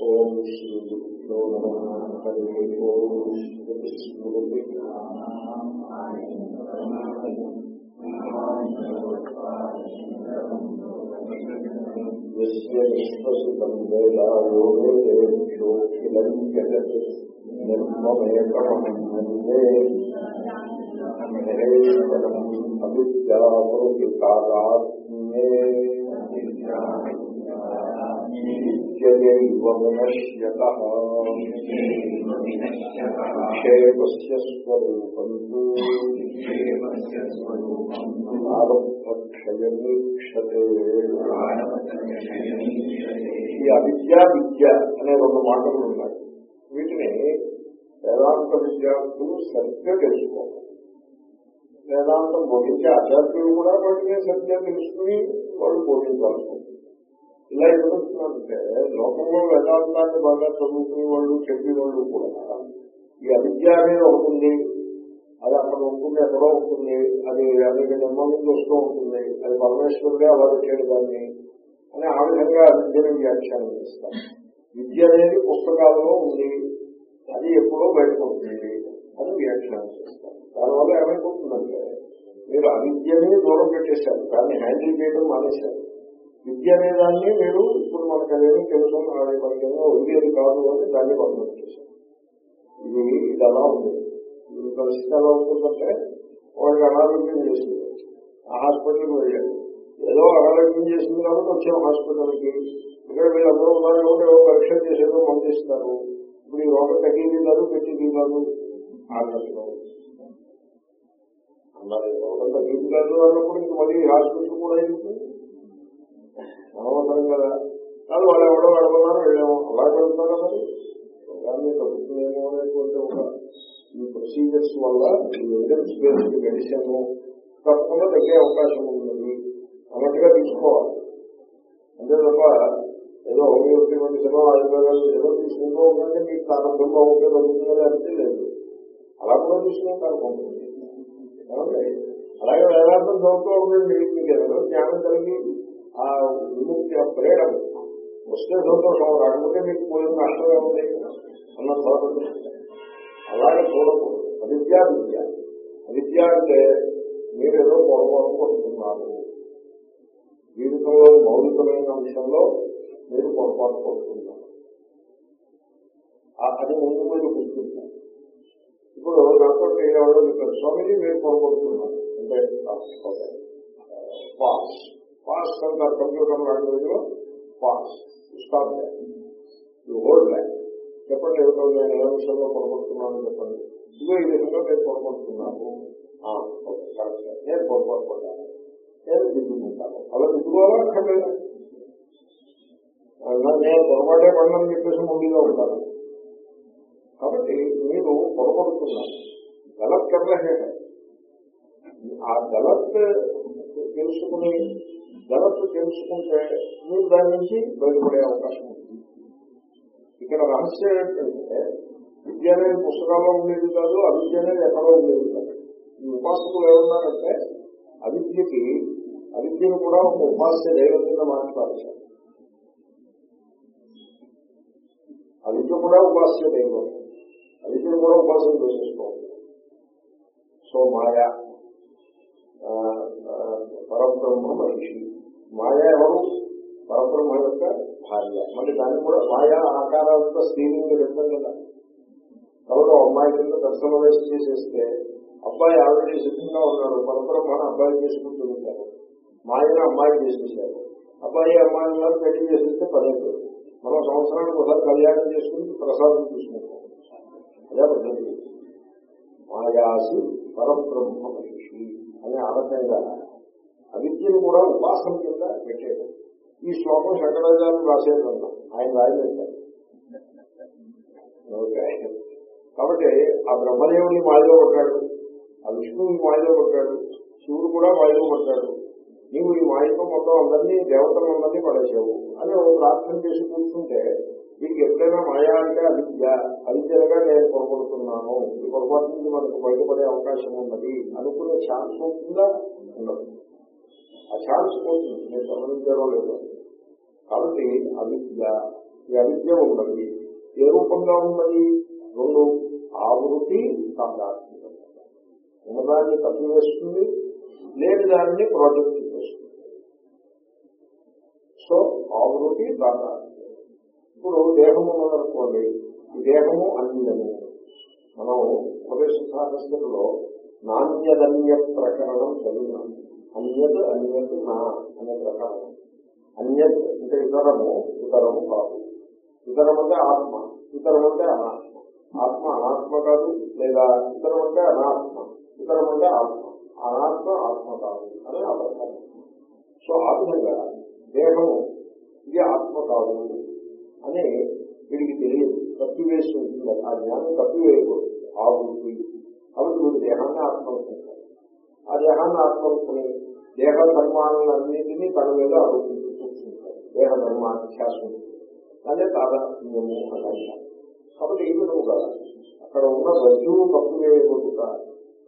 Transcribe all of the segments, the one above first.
ఓం శ్రీ హరి ఓం శ్రీ స్మృతి జగత్ కారాత్మ్యే నిత్యయైవ వినశ్యత విక్షేపస్య స్వరూపం తు ప్రారంభక్షయమీక్షతే ఈ అవిద్య విద్య అనే రెండు మాటలు ఉన్నాయి. వీటిని వేదాంత విద్యార్థులు సరిగ్గా తెలుసుకోవాలి. వేదాంతం బోధించే ఆచార్యులు కూడా వాటిని సరిగ్గా తెలుసుకుని వాళ్ళు బోధించాల్సి ఉంటుంది ఇలా ఏమవుతుందంటే లోకంలో వేదాంతాన్ని బాగా చదువుకునే వాళ్ళు చెప్పే వాళ్ళు కూడా ఈ అవిద్య అనేది ఒకటి అది అక్కడ ఉంటుంది ఎక్కడో ఉంటుంది. అది అది జన్మ నుంచి వస్తూ ఉంటుంది. అది పరమేశ్వరుడే అలా పెట్టాడు దాన్ని అని ఆ విధంగా విద్యను వ్యాఖ్యానం చేస్తాం విద్య అనేది పుస్తకాల్లో ఉంది. అది ఎప్పుడో బయటపడుతుంది. అని వ్యాఖ్యానం చేస్తాం దానివల్ల ఏమైపోతుందంటే మీరు అవిద్యని దూరం పెట్టేశారు దాన్ని హ్యాండిల్ చేయడం మానేశారు. విద్య అనే దాన్ని మీరు ఇప్పుడు మనకు అదేమీ తెలుసు మనకేమో ఉండేది కాదు అని దాన్ని పక్కన చేశారు ఇది ఇది అలా ఉంది. ఈ పరిస్థితి ఎలా ఉంటుందంటే వాడికి అనారోగ్యం చేసింది. ఆ హాస్పిటల్కి వెళ్ళాడు ఏదో అనారోగ్యం చేసింది కాబట్టి వచ్చాం హాస్పిటల్కి. ఇక్కడ వీళ్ళందరూ ఉన్నారు కాబట్టి ఏదో పరీక్ష చేసేదో పంపిస్తారు. ఇప్పుడు ఈ రోగం తగ్గింది కాదు పెట్టింది కాదు అన్నట్లు అన్నారు రోగం తగ్గింది కాదు అన్నప్పుడు ఇంక మళ్ళీ హాస్పిటల్ కూడా ఎందుకు? అనవసరం కదా కానీ వాళ్ళు ఎవడో అడగన్నారు వెళ్ళాము అలా వెళ్తారా మరి. దాన్ని ప్రభుత్వం అనేటువంటి ఒక ఈ ప్రొసీజర్స్ వల్ల ఈ ఎవిడెన్స్ బేస్డ్ మెడిసిన్ తప్పకుండా తగ్గే అవకాశం ఉన్నది అన్నట్టుగా తీసుకోవాలి. అంతే తప్ప ఏదో హోమియోపతి మెడిసిన్ ఆయుర్వేదాలు ఏదో తీసుకుంటూ ఉందంటే మీకు ప్రారంభంగా ఉంటే తగ్గుతుందని అంతే లేదు. అలా కూడా తీసుకుంటే అనుకుంటుంది అలాగే వేదాంతం చదువుతూ ఉండండి. మీకు ఏదో జ్ఞానం కలిగి ఆ విముక్తి ఆ ప్రేరణ. వస్తే సంతోషం రాకపోతే మీకు పోయిన నష్టమే ఉంది. అన్న చోట అలాగే చూడకూడదు అవిద్య విద్య. అవిద్య అంటే మీరేదో పొరపాటు పడుతున్నారు జీవితంలో మౌలికమైన అంశంలో మీరు పొరపాటు పడుతున్నారు అది ముందు మీరు గుర్తుంటారు ఇప్పుడు నాతో ఎవరో చెప్పారు స్వామిజీ మీరు పొరపడుతున్నారు అంటే పాస్ పాస్ అంటారు కంప్యూటర్ లాంగ్వేజ్లో పాస్. స్టాప్ హోల్డ్ బ్యాక్ చెప్పండి ఏమిటో నేను ఏ విషయంలో పొరపడుతున్నాను చెప్పండి. ఇదిగో ఈ విధంగా నేను పొరపడుతున్నాను. కరెక్ట్ నేను పొరపాటు నేను దిద్దుకుంటాను. అలా దిద్దుకోవాలా? అక్కర్లేదు? నేను పొరపాటే పడినని చెప్పేసి ముందుగా ఉంటాను. కాబట్టి మీరు పొరపడుతున్నారు. గలత్ కర్రహే ఆ గలత్ తెలుసుకుని జగత్తు తెలుసుకుంటే మీరు దాని నుంచి బయటపడే అవకాశం ఉంది. ఇక్కడ రహస్యం ఏంటంటే విద్య అనేది పుస్తకాల్లో ఉండేది కాదు అవిద్య అనేది ఎక్కడో ఉండేది కాదు. ఈ ఉపాసకులు ఏమన్నారంటే అవిద్యకి అవిద్యను కూడా ఒక ఉపాస్య దైవం కింద మార్చారు అవిద్య కూడా ఉపాస్య దైవం అవిద్యను కూడా ఉపాసన చేసేసుకోవాలి సో మాయా పరబ్రహ్మ మనిషి మాయా ఎవరు? పరబ్రహ్మ యొక్క భార్య. మళ్ళీ దాన్ని కూడా మాయా ఆకారాలతో స్త్రీలింగ్ పెట్టాం కదా. కాబట్టి అమ్మాయి కింద దర్శనవేసి చేసేస్తే అబ్బాయి ఆల్రెడీ సిద్ధంగా ఉన్నాడు. పరబ్రహ్మను అబ్బాయి చేసుకుంటూ ఉంటారు మాయను అమ్మాయి చేసేసారు అబ్బాయి అమ్మాయి పెళ్ళి చేసేస్తే పదవుతుంది మనం సంవత్సరానికి ఒకసారి కళ్యాణం చేసుకుని ప్రసాదం తీసుకుంటాం. అదే పద్ధతి. మాయాసి పరబ్రహ్మ మనిషి అనే ఆనందంగా అవిద్యను కూడా ఉపాసన కింద పెట్టేయడం ఈ శ్లోకం శంకరాచార్యులు రాసేదన్నా ఆయన రాయలేదు. ఓకే. కాబట్టి ఆ బ్రహ్మదేవుని మాయలో పడ్డాడు ఆ విష్ణువుని మాయలో పడ్డాడు శివుడు కూడా మాయలో పడ్డాడు. నీవు ఈ మాయతో మొత్తం అందరినీ దేవతలందరినీ పడేసావు అని ఒక ప్రార్థన చేసి కూర్చుంటే వీరికి ఎప్పుడైనా మాయా అంటే అవిద్య అవిద్యగా నేను పొరపడుతున్నాను ఈ పొరపాటు నుంచి మనకు బయటపడే అవకాశం ఉన్నది అనుకునే ఛాన్స్ ఉంటుందా ఉండదు. ఆ ఛాన్స్ పోతుంది. నేను గమనించడం లేదు కాబట్టి అవిద్య ఈ అవిద్య ఉన్నది. ఏ రూపంగా ఉన్నది? రెండు ఆవృతి సాధాత్మ్యం ఉన్నదాన్ని కప్పివేస్తుంది లేని దాన్ని ప్రాజెక్ట్ చేస్తుంది. సో ఆవృతి సాధారణ ఇప్పుడు దేహము ఉన్నదనుకోండి ఈ దేహము అన్యము. మనం ఉపదేశ సాధస్సులో నాణ్యదన్య ప్రకరణం చదివినాం అన్యత్ అన్యత్ నా అనే ప్రకారం. అన్యత్ అంటే ఇతరము ఇతరము కాదు. ఇతరం అంటే ఆత్మ ఇతరం అంటే అనాత్మ. ఆత్మ అనాత్మ కాదు లేదా ఇతరం అంటే అనాత్మ ఇతరం అంటే ఆత్మ. అనాత్మ ఆత్మ కాదు అని ఆ ప్రకారం. సో ఆ విధంగా దేహము ఇది ఆత్మ కాదు అని వీడికి తెలియదు. తప్పివేసి ఉంటుంది ఆ జ్ఞానం తప్పివేయకూడదు ఆ వృత్తి కాబట్టి వీడు దేహాన్ని ఆత్మ ఆ దేహాన్ని ఆత్మనుకుని దేహ ధర్మాలన్నింటినీ తన మీద ఆరోపించి కూర్చుంటాడు దేహ ధర్మాధ్యాసం అదే తాదాత్మ్యము అని అంటారు కాబట్టి ఈ విధముగా అక్కడ ఉన్న రజ్జువు తప్పు వేయగొట్టుట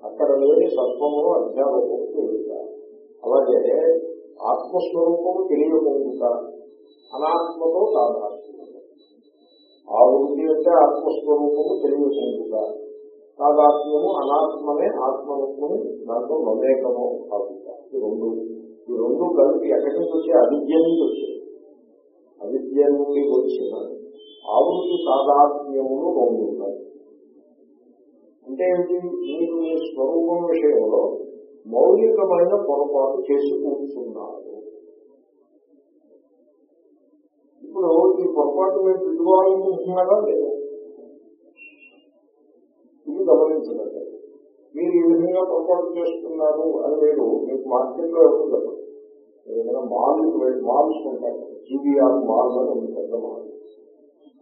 అక్కడ లేని సత్వము అధ్యాపకము తెలియట అలాగే ఆత్మస్వరూపము తెలియకుండా అనాత్మతో తాదాత్మ్యం ఆ వృత్తి అంటే ఆత్మస్వరూపము తెలియకుండా తాదాత్మ్యము అనాత్మనే ఆత్మరత్వము దాంట్లో మమేకము ఈ రెండు ఈ రెండు కలిపి ఎక్కడి నుంచి వచ్చే అవిద్య నుంచి వచ్చాయి అవిద్య నుండి వచ్చిన ఆవృతి తాదాత్మ్యములు రెండు ఉన్నాయి. అంటే ఏంటి? మీరు మీ స్వరూపం విషయంలో మౌలికమైన పొరపాటు చేసి కూర్చున్నారు. ఇప్పుడు ఈ పొరపాటు మీరు పిలువాలనుకుంటున్నారా లేదా? పొరపాటు చేస్తున్నారు అని మీరు మీకు మార్కెట్లో ఎవరు చెప్పరు ఏదైనా మాల్కి వెళ్ళి మాల్స్ ఉంటాయి జీబీఆర్ మాల్ అని ఉంది పెద్ద మాల్.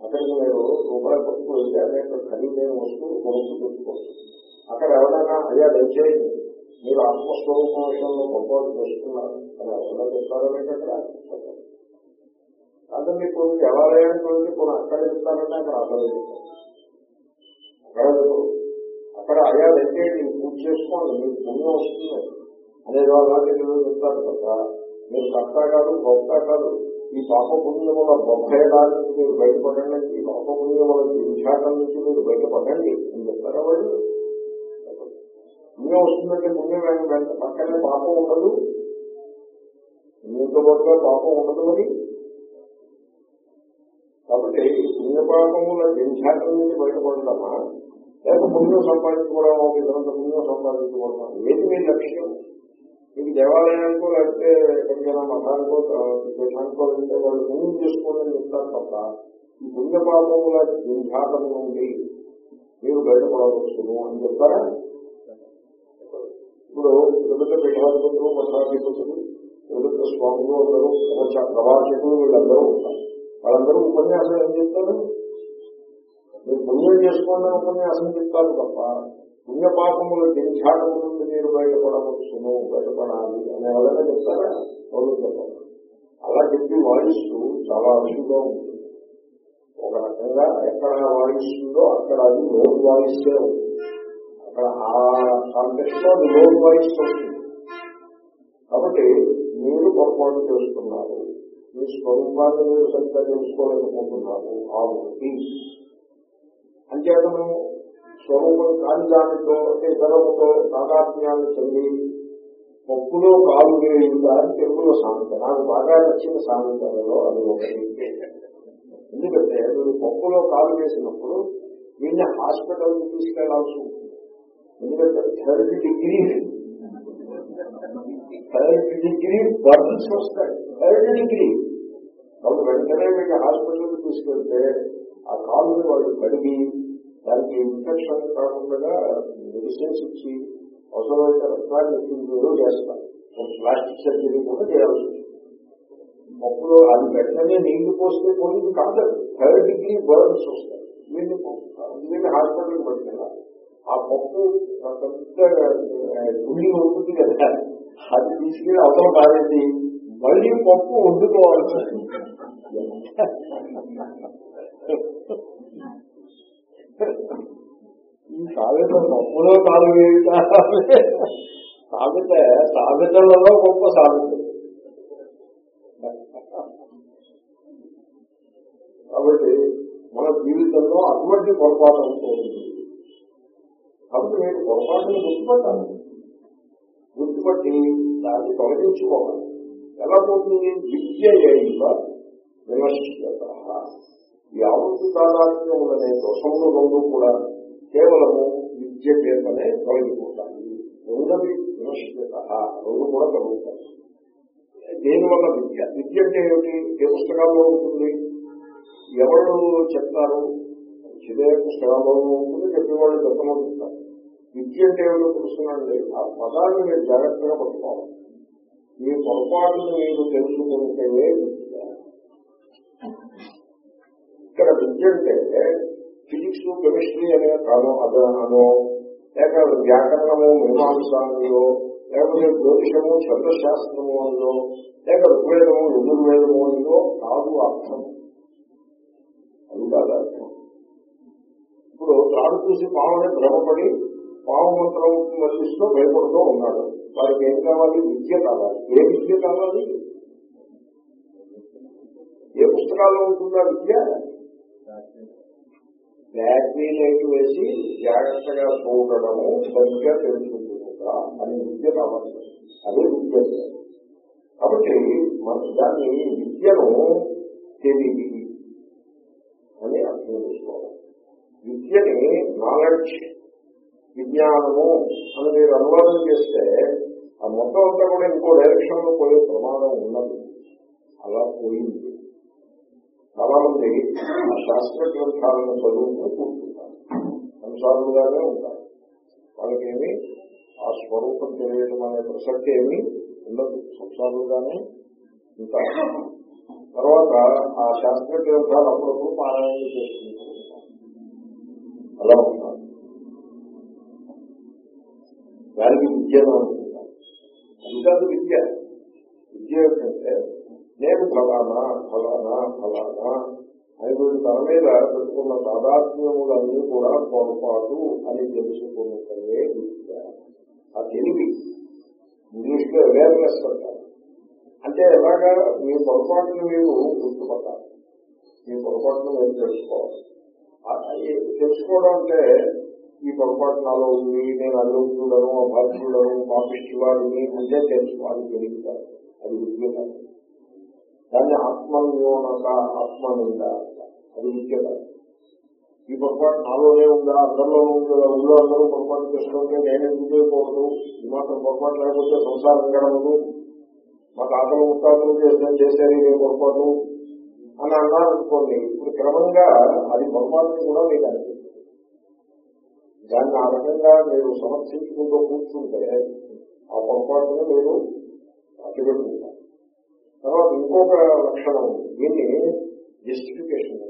అక్కడికి మీరు రూపాయలు పట్టుకు వెళ్తే అనేక ఖరీదైన వస్తువులు కొనుక్కు తెచ్చుకోవచ్చు. అక్కడ ఎవరైనా అయ్యా దయచేయండి. మీరు ఆత్మస్వరూపం విషయంలో పొరపాటు చేస్తున్నారు. అని ఎవరైనా చెప్తారో మీకు అక్కడ కాదండి కొన్ని దేవాలయానికి వెళ్ళి కొన్ని అక్కడ చెప్తారంటే అక్కడ అక్కడ చెప్తారు అక్కడ అక్కడ అయ్యా దయచేయండి పూజ చేసుకోండి మీకు పుణ్యం వస్తుంది. అనేది అలాంటి చెప్తారు తప్ప మీరు కర్త కాదు భక్త కాదు. ఈ పాప పుణ్యముల నుంచి మీరు బయటపడండి ఈ పాప పుణ్యముల విశాఖం నుంచి మీరు బయటపడండి అని చెప్తారా వాళ్ళు? పుణ్యం వస్తుందంటే పుణ్యం వెంట పక్కనే పాపం ఉండదు. పుణ్యంతో పాటుగా పాపం ఉండదు అని కాబట్టి పుణ్యపాపముల జంఝాటం నుంచి బయటపడదామా లేక పుణ్యం సంపాదించుకోవడం ఒక ఇతరంత పుణ్యం సంపాదించుకోవడం. ఏది మీ లక్ష్యం? మీకు దేవాలయానికో లేకపోతే ఎక్కడికైనా మఠానికో దేశానికో వెళ్తే వాళ్ళు పుణ్యం చేసుకోండి చెప్తారు తప్ప ఈ పుణ్యపాపముల జంఝాటం నుండి మీరు బయటపడవచ్చును అని చెప్తారా? ఇప్పుడు వివిధ పీఠాధిపతులు మఠాధిపతులు వివిధ స్వాములు అందరూ ప్రవాచకులు వీళ్ళందరూ ఉంటారు. వాళ్ళందరూ ఉపన్యాసం ఏం చెప్తారు? మీరు పుణ్యం చేసుకోండి ఉపన్యాసం చెప్తారు తప్ప పుణ్యపాపముల దించాటం నుండి మీరు బయటపడవచ్చును బయటపడాలి అని ఎవరైనా చెప్తారా? వాళ్ళు చెప్పారు. అలా చెప్పి వాయిస్తూ చాలా అరుదుగా ఉంటుంది. ఒక రకంగా ఎక్కడ వాయిస్తుందో అక్కడ అది లోన్ వాయిస్తే అక్కడ ఆ కాంటెక్స్ట్లో అది లోన్ వాయిస్తూ కాబట్టి మీరు పొరపాటు చేస్తున్నారు. మీ స్వరూపాన్ని మీరు సరిగ్గా తెలుసుకోలేకపోతున్నారు. ఆ వృత్తి అంచేతను స్వరూపం కాని దానితో అంటే ఇతరముతో సాధాత్మ్యాన్ని చెంది పప్పులో కాలు వేయుగా అని తెలుగులో సామెత. నాకు బాగా నచ్చిన సామెతలలో అది ఒకటి. ఎందుకంటే మీరు పప్పులో కాలు వేసినప్పుడు వీళ్ళని హాస్పిటల్కి తీసుకెళ్ళాల్సి ఉంటుంది. ఎందుకంటే third degree third degree burns వస్తాయి. Third degree. వాళ్ళు వెంటనే మీకు హాస్పిటల్కి తీసుకెళ్తే ఆ కాలుని వాళ్ళు కడిగి దానికి ఇన్ఫెక్షన్ కాకుండా మెడిసిన్స్ ఇచ్చి అవసరమైన రక్తాన్ని ఎక్కించేదో చేస్తారు. ప్లాస్టిక్ సర్జరీ కూడా చేయాల్సి మొక్కలు అది వెంటనే నీళ్ళు పోస్తే కొన్ని కాదు. థర్డ్ డిగ్రీ బర్న్స్ వస్తాయి. వీళ్ళు వీళ్ళు హాస్పిటల్కి పట్టుకెళ్ళాలి. ఆ పప్పు పెద్ద గుండి ఉంటుంది కదా. అది తీసుకెళ్ళి అవసరం కాదండి. మళ్ళీ పప్పు వండుకోవాల్సి ఈ సామెత పప్పులో కాదు వేయుట సామెత సామెతలలో గొప్ప సామెత. మన జీవితంలో అటువంటి పొరపాటు అనుకోండి కాబట్టి నేను పొరపాటుని గుర్తుపట్టాలి గుర్తుపట్టి దాన్ని తొలగించుకోవాలి. ఎలా పోతుంది? విద్య ఈ ఆవృత్తి యావత్తు తాదాత్మ్యములనే దోషములు రెండు కూడా కేవలము విద్య చేతనే కలిగిపోతాయి రెండవి వినశ్యత రెండు కూడా కలుగుతాయి దేనివల్ల విద్య? విద్య అంటే ఏమిటి? ఏ పుస్తకాల్లో ఉంటుంది? ఎవరు చెప్తారు? ఇదే పుస్తకాల్లో ఉంటుంది. చెప్పేవాళ్ళు చెప్పమని చెప్తారు విద్య అంటే ఏమిటో తెలుసునండి ఆ పదాన్ని మీరు జాగ్రత్తగా పట్టుకోవాలి. మీ పొరపాటును మీరు తెలుసుకుంటే విద్య ఫిజిక్స్ కెమిస్ట్రీ అనే కాను అదనో లేక వ్యాకరణము మీమాంసాలో లేకపోతే జ్యోతిషము శబ్దశాస్త్రము అనిలో లేక ఋగ్వేదము యజుర్వేదము అనిలో కాదు అర్థం. అది కాదు అర్థం. ఇప్పుడు తాడు చూసి పాముని భ్రమపడి పాము మంత్రం వల్లిస్తూ భయపడుతూ ఉన్నాడు. వారికి ఏం కావాలి? విద్య కావాలి. ఏ విద్య కావాలి? ఏ పుస్తకాల్లో ఉంటుందా విద్య? బ్యాటరీ లైట్ వేసి జాగ్రత్తగా చూడడము సరిగ్గా తెలుసుకుంటుందా అని విద్య కావాలి. అదే విద్య. కాబట్టి మన దాన్ని విద్యను తెలివి అని అర్థం చేసుకోవాలి. విద్యని నాలెడ్జ్ విజ్ఞానము అని మీరు అనువాదం చేస్తే ఆ మొత్తం అంతా కూడా ఇంకో డైరెక్షన్లో పోయే ప్రమాదం ఉన్నది. అలా పోయింది. చాలా మంది ఆ శాస్త్ర గ్రంథాలను చదువుకుని కూర్చుంటారు. సంసారులుగానే ఉంటారు. వాళ్ళకేమి ఆ స్వరూపం తెలియడం అనే ప్రసక్తి ఏమి ఉండదు. సంసారులుగానే ఉంటారు. తర్వాత ఆ శాస్త్ర గ్రంథాలు అప్పుడప్పుడు పారాయణ చేసుకుంటూ అలా ఉంటారు. దానికి విద్యను అనుకుంటారు. అది విద్య. విద్య ఏంటంటే నేను ఫలానా ఫలానా ఫలానా అని వీళ్ళు తన మీద పెట్టుకున్న తాదాత్మ్యములన్నీ కూడా పొరపాటు అని తెలుసుకున్నదే విద్య. ఆ తెలివి ఇంగ్లీష్లో అవేర్నెస్ అంటారు అంటే ఎలాగా? మీ పొరపాటును మీరు గుర్తుపట్టాలి. మీ పొరపాటును మీరు తెలుసుకోవాలి. తెలుసుకోవడం అంటే ఈ పొరపాటు నాలో ఉంది నేను అదృష్టుడను అభాగ్యుడను పాపిష్టివాడిని అంటే తెలుసుకోవాలి తెలియదు. అది విద్య కాదు. దాన్ని ఆత్మన్యోనక ఆత్మనింద. అది విద్య ఈ పొరపాటు నాలోనే ఉందా? అందరిలో ఉందా? ఊళ్ళో అందరూ పొరపాటు చేసుకుంటే నేను ఎందుకు చేయకూడదు ఈ మాత్రం పొరపాటు లేకపోతే సంసారం గడవదు. మా తాతలు ముత్తాతలు చేసిన చేశారు ఏ పొరపాటు అని అన్నారనుకోండి ఇప్పుడు క్రమంగా అది పొరపాటుని కూడా మీకు అనిపిస్తుంది. దాన్ని ఆ రకంగా మీరు సమర్థించుకుంటూ కూర్చుంటే ఆ పొరపాటుని మీరు అతిపెట్టుకుంటారు. తర్వాత ఇంకొక లక్షణం ఉంది. దీన్ని జస్టిఫికేషన్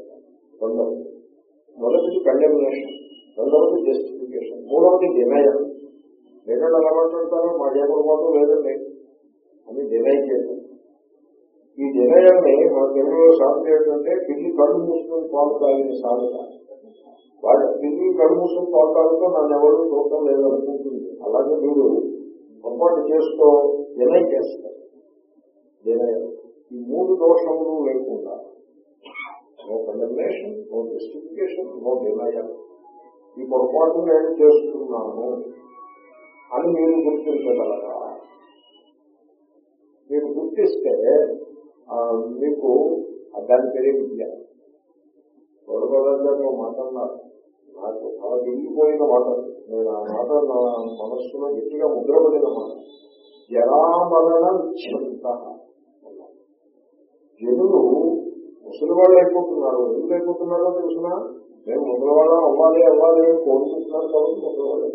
రెండవది మొదటిది కండెమినేషన్ రెండవది జస్టిఫికేషన్ మూడవది డినయల్ లేదంటే ఎలా మాట్లాడతారో? మా పొరపాటు లేదండి. అని డినై చేయడం ఈ డినయల్ని మన తెలుగులో సాధన ఏంటంటే పిల్లి కళ్ళు మూసుకుని పాలు తాగిన సాధన వాళ్ళ పిల్లి కళ్ళు మూసుకుని పాలు తాగుతూ నన్ను ఎవరు చూడటం లేదనుకుంటుంది. అలాగే మీరు పొరపాటు చేస్తూ డినై చేస్తారు. ఈ మూడు దోషములు లేకుండా. No contamination no justification no denial ఈ పొరపాటు నేను చేస్తున్నాను అని మీరు గుర్తించగలరా? మీరు గుర్తిస్తే మీకు దాని పేరే విద్య. గౌరవరాజు మాట్లాడినారు నాకు చాలా దిగిపోయిన మాట. నేను ఆ మాట నా మనస్సులో గట్టిగా ముద్రపడిన మాట. జరామరణ విచ్ఛంత జనులు ముసలి వాళ్ళు అయిపోతున్నారు. ఎందుకు అయిపోతున్నారో తెలిసిన? మేము ముసలివాళ్ళ అవ్వాలి అవ్వాలి అని కోరుకుంటున్నారు కాబట్టి ముసలివాళ్ళు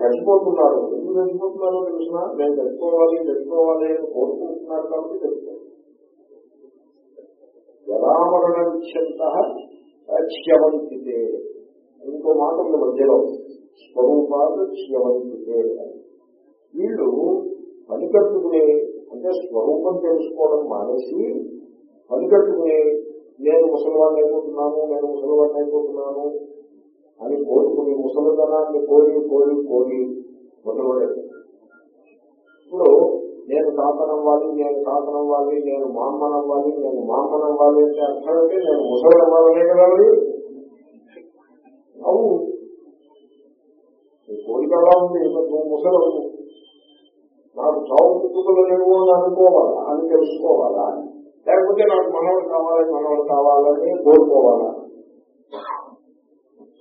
చచ్చిపోతున్నారు. ఎందుకు చచ్చిపోతున్నారో తెలిసిన? మేము చచ్చిపోవాలి చచ్చిపోవాలి అని కోరుకుంటున్నారు కాబట్టి చచ్చిపోతున్నారు. జరామరణ క్షవంతితే ఇంకో మాట ఉంది మధ్యలో. స్వరూపాలు క్షవంతితే వీళ్ళు పనికట్టుకునే అంటే స్వరూపం తెలుసుకోవడం మానేసి పనికట్టుకుని నేను ముసలివాడిని అయిపోతున్నాను నేను ముసలివాడిని అయిపోతున్నాను అని కోరుకుని ముసలితనాన్ని కోరి కోరి కోరి మొదలుపడేది ఇప్పుడు నేను తాతనం వాలి నేను తాతనం వాలి నేను మామ్మనం వాలి నేను మామ్మనం అవ్వాలి అంటే అర్థం అంటే నేను ముసలి కదా అవును. కోరిక ఎలా ఉంది నువ్వు ముసలి నాకు చావు పుట్టుకలు లేవు అని అనుకోవాలా అని తెలుసుకోవాలా? లేకపోతే నాకు మనవడు కావాలి మనవడు కావాలని కోరుకోవాలా?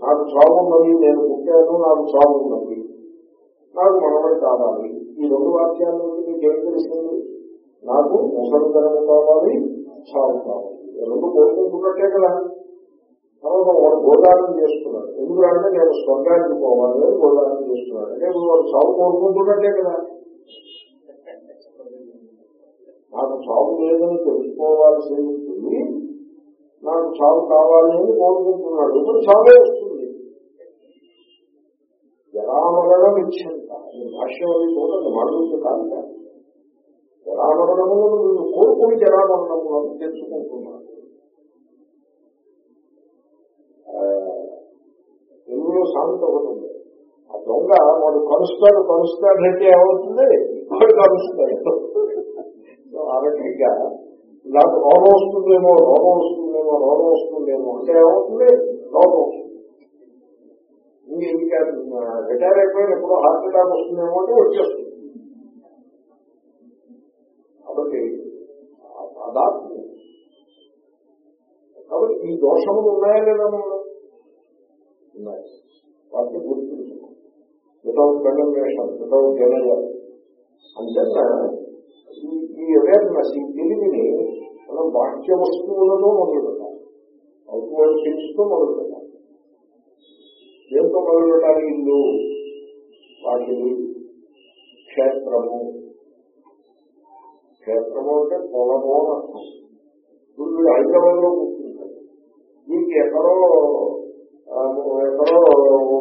నాకు చావు ఉన్నది నేను పుట్టాను నాకు చావు ఉన్నది నాకు మనవడు కావాలి. ఈ రెండు వాక్యాల నుంచి మీకు ఏం తెలుస్తుంది? నాకు ముసలితనం కావాలి చావు కావాలి. రెండు కోరుకుంటున్నట్టే కదా. తర్వాత వాడు గోదానం చేస్తున్నాడు. ఎందుకంటే నేను స్వర్గానికి పోవాలి గోదానం చేస్తున్నాడు. అంటే వాడు చావు కోరుకుంటున్నట్టే కదా. నాకు చావు లేదని తెలుసుకోవాల్సి ఉంటుంది. నాకు చావు కావాలి అని కోరుకుంటున్నాడు. ఇప్పుడు చావే వస్తుంది. జరామరణం ఇచ్చేంత. భాష్యం అది చూడండి మాటలు కాదు. జరామరణము నువ్వు కోరుకుని జరామరణము అని తెలుసుకుంటున్నాడు. తెలుగులో సామెత ఒకటి ఉంది దొంగ వాడు కలుస్తాడు కలుస్తాడు అంటే ఏమవుతుంది వాడు కలుస్తాడు సో ఆ రకంగా నాకు రోగం వస్తుందేమో రోగం వస్తుందేమో రోగం వస్తుందేమో అంటే ఏమవుతుంది రోగం వస్తుంది ఇంక ఇంకా రిటైర్ అయిపోయిన ఎప్పుడో హార్ట్ అటాక్ వస్తుందేమో అంటే వచ్చేస్తుంది కాబట్టి అదాత్మ కాబట్టి ఈ దోషములు ఉన్నాయా లేదా మనలో? ఉన్నాయి వాటిని గుర్తించుకో వితౌట్ కండమేషన్ వితౌట్ జనరల్ అంచేత ఈ అవేర్నెస్ ఈ తెలివిని మనం బాహ్య వస్తువులతో మొదలు పెట్టాలి అవుట్వర్డ్ థింగ్స్తో మొదలు పెట్టాలి దేంతో మొదలు పెట్టాలి ఇల్లు వాకిలి క్షేత్రము. క్షేత్రము అంటే పొలము అని అర్థం. ఇప్పుడు హైదరాబాద్లో కూర్చుంటారు మీకు ఎక్కడో ఎక్కడో